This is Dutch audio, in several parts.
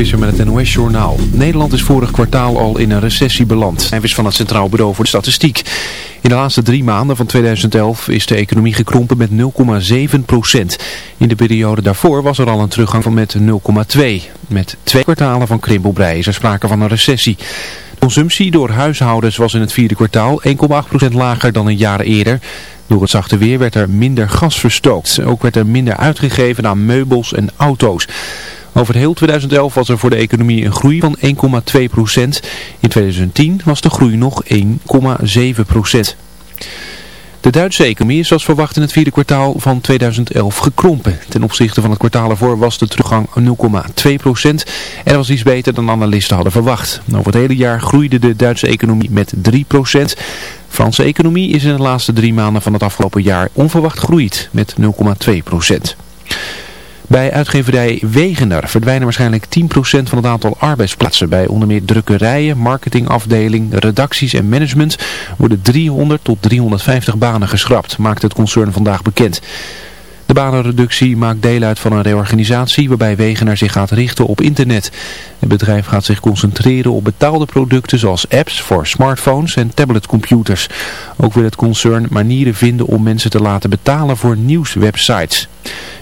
Visser met het NOS-journaal. Nederland is vorig kwartaal al in een recessie beland. Is van het Centraal Bureau voor de Statistiek. In de laatste drie maanden van 2011 is de economie gekrompen met 0,7 procent. In de periode daarvoor was er al een teruggang van met 0,2. Met twee kwartalen van krimpelbrei is er sprake van een recessie. De consumptie door huishoudens was in het vierde kwartaal 1,8 procent lager dan een jaar eerder. Door het zachte weer werd er minder gas verstookt. Ook werd er minder uitgegeven aan meubels en auto's. Over heel 2011 was er voor de economie een groei van 1,2 procent. In 2010 was de groei nog 1,7 procent. De Duitse economie is zoals verwacht in het vierde kwartaal van 2011 gekrompen. Ten opzichte van het kwartaal ervoor was de teruggang 0,2 procent. En dat was iets beter dan analisten hadden verwacht. Over het hele jaar groeide de Duitse economie met 3 procent. Franse economie is in de laatste drie maanden van het afgelopen jaar onverwacht groeid met 0,2 procent. Bij uitgeverij Wegener verdwijnen waarschijnlijk 10% van het aantal arbeidsplaatsen. Bij onder meer drukkerijen, marketingafdeling, redacties en management worden 300 tot 350 banen geschrapt, maakt het concern vandaag bekend. De banenreductie maakt deel uit van een reorganisatie waarbij Wegener zich gaat richten op internet. Het bedrijf gaat zich concentreren op betaalde producten zoals apps voor smartphones en tabletcomputers. Ook wil het concern manieren vinden om mensen te laten betalen voor nieuwswebsites.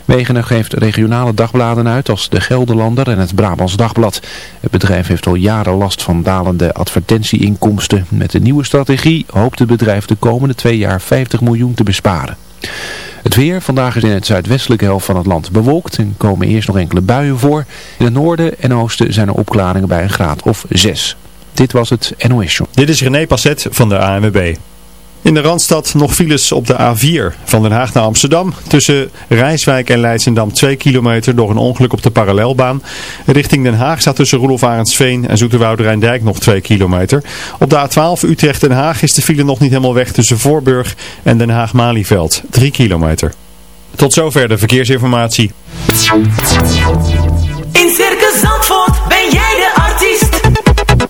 Wegener geeft regionale dagbladen uit als De Gelderlander en het Brabants Dagblad. Het bedrijf heeft al jaren last van dalende advertentieinkomsten. Met de nieuwe strategie hoopt het bedrijf de komende twee jaar 50 miljoen te besparen. Het weer, vandaag is in het zuidwestelijke helft van het land bewolkt en komen eerst nog enkele buien voor. In het noorden en oosten zijn er opklaringen bij een graad of 6. Dit was het NOS Show. Dit is René Passet van de ANWB. In de Randstad nog files op de A4 van Den Haag naar Amsterdam. Tussen Rijswijk en Leidsendam 2 kilometer door een ongeluk op de parallelbaan. Richting Den Haag staat tussen Roelof en Zoeterwoude Rijndijk nog 2 kilometer. Op de A12 Utrecht-Den Haag is de file nog niet helemaal weg tussen Voorburg en Den Haag-Malieveld. 3 kilometer. Tot zover de verkeersinformatie.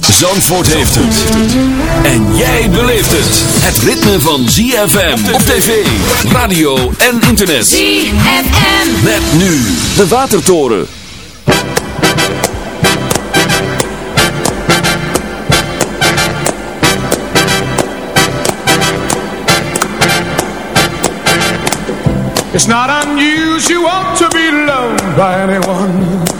Zandvoort heeft het. En jij beleeft het. Het ritme van ZFM op tv, radio en internet. ZFM. Met nu de Watertoren. It's not unusual to be loved by anyone.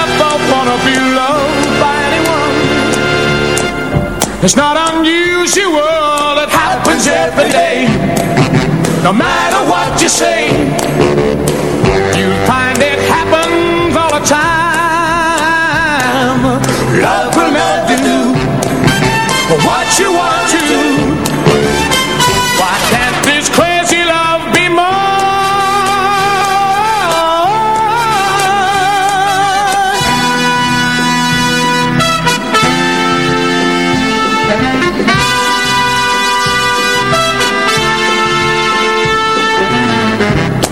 wanna be loved by anyone, it's not unusual, it happens every day. No matter what you say, you'll find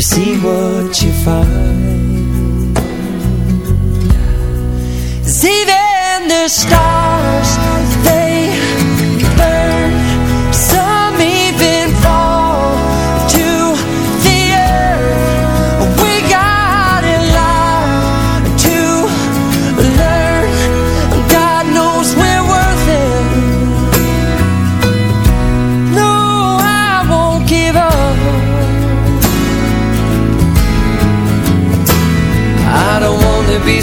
To see what you find. 'Cause even the stars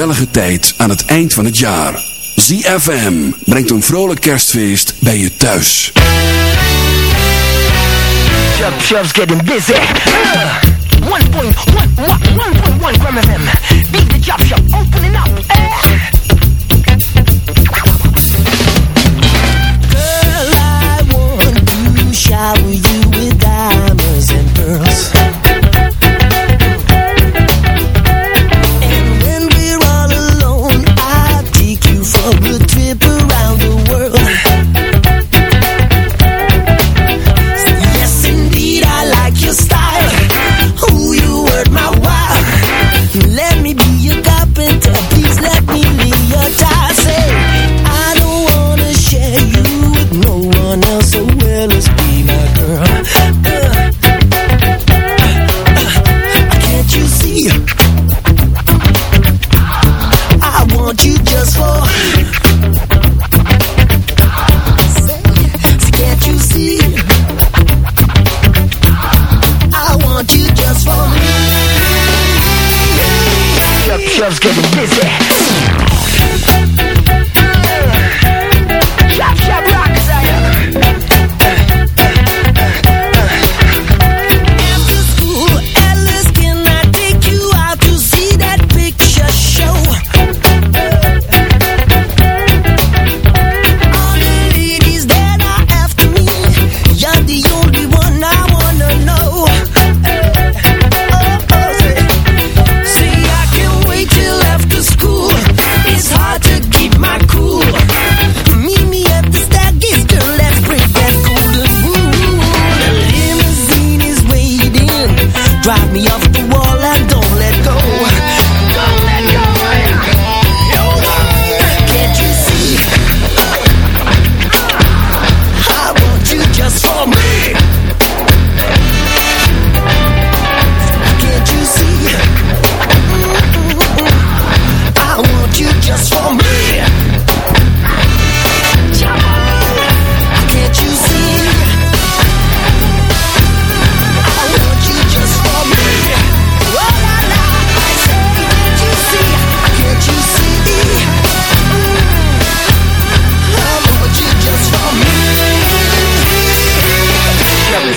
gezellige tijd aan het eind van het jaar. ZFM brengt een vrolijk kerstfeest bij je thuis. Chub, chub's getting busy. Uh, one point, one, one, one point one gram of them. Beat the chop shop, opening up.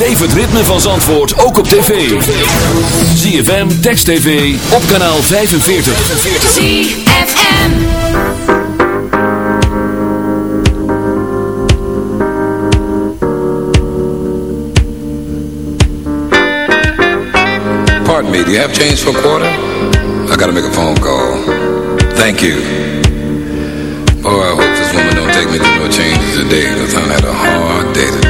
Beleef het ritme van Zandvoort ook op tv. ZFM, Text TV, op kanaal 45. ZFM. Pardon me, do you have change for a quarter? I gotta make a phone call. Thank you. Oh, I hope this woman don't take me to no changes today, because I had a hard day today,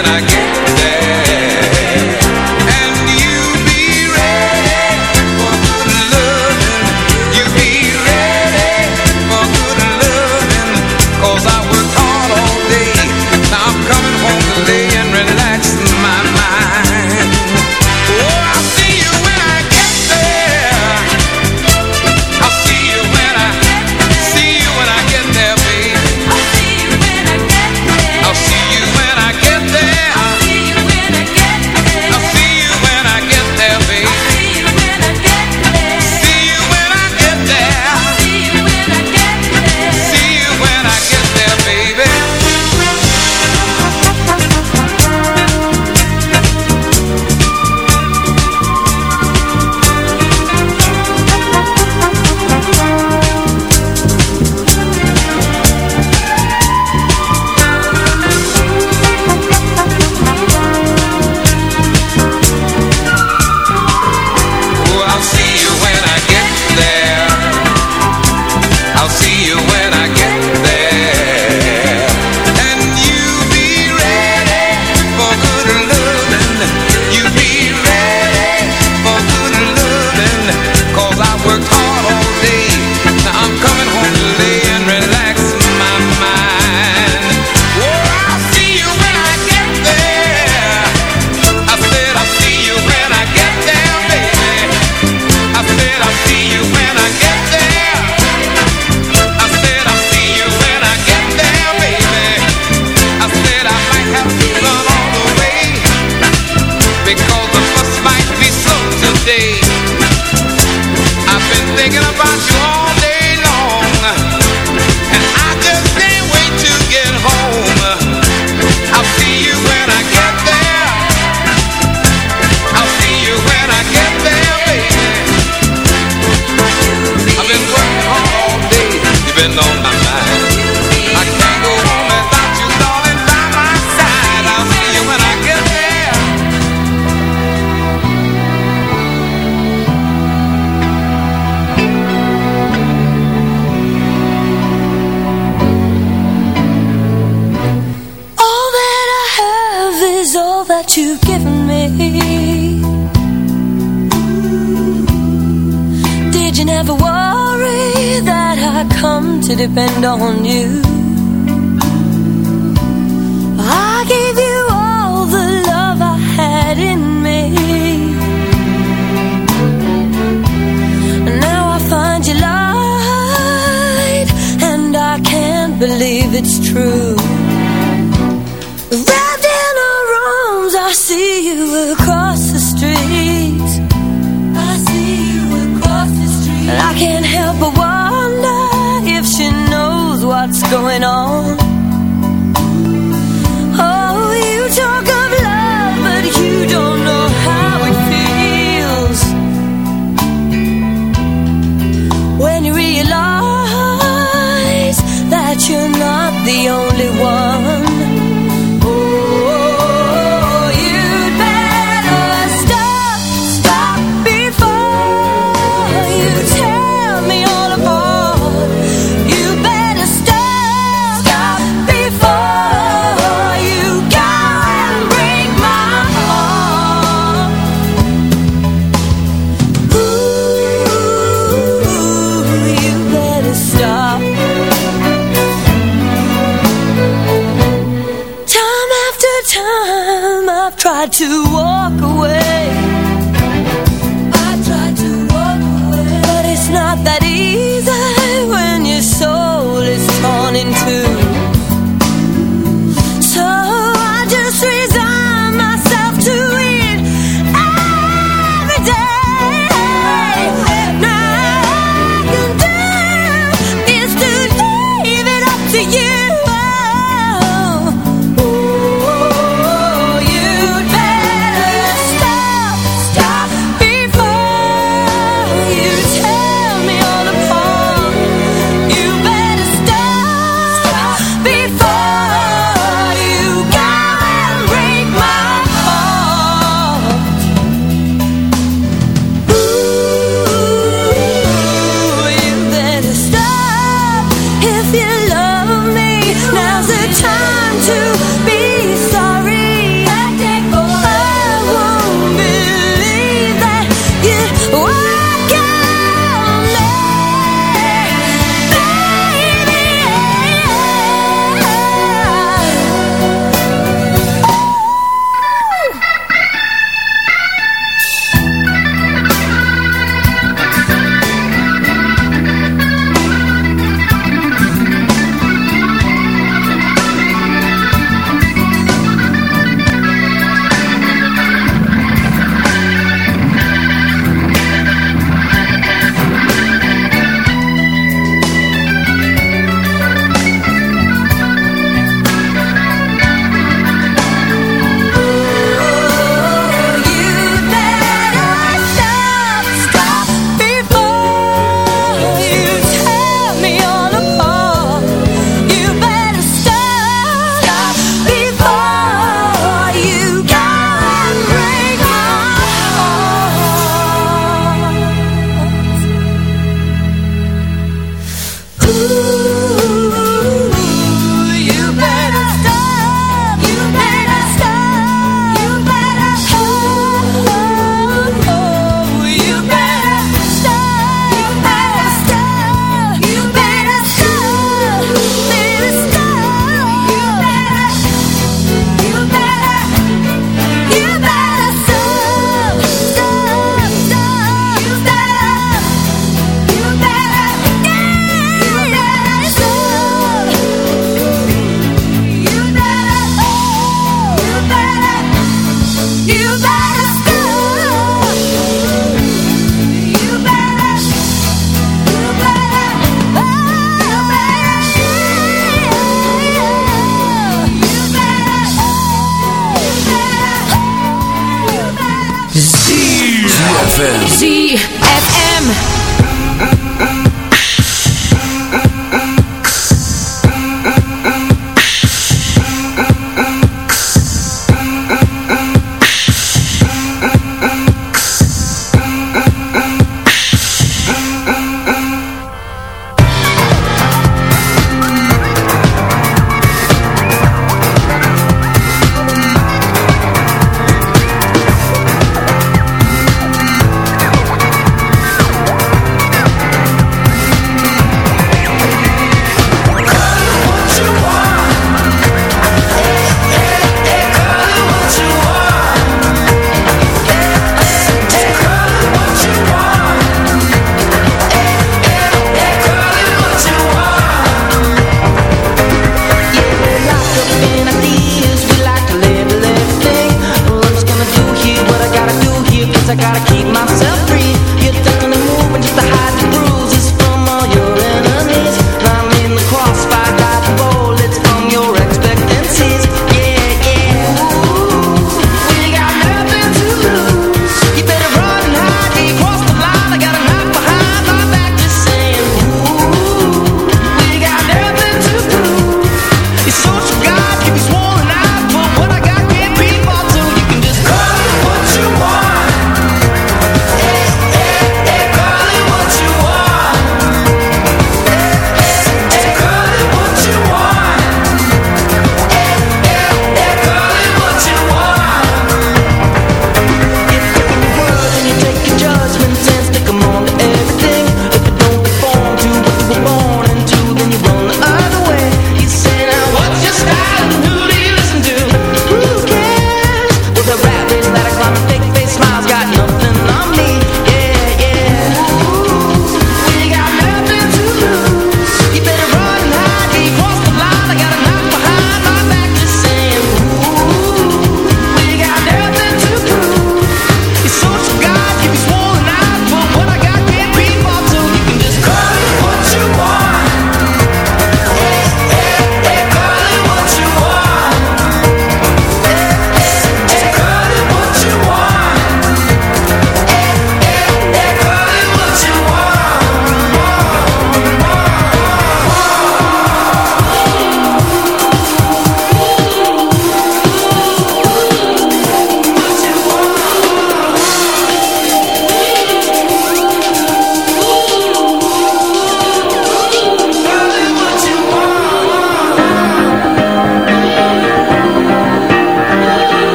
the only one.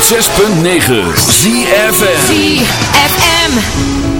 106.9 ZFM ZFM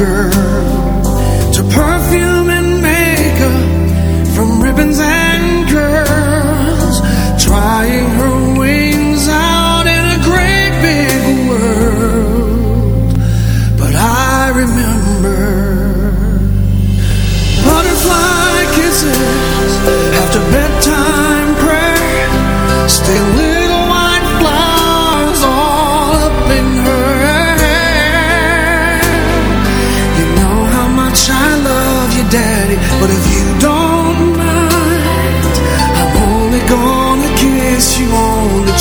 girl.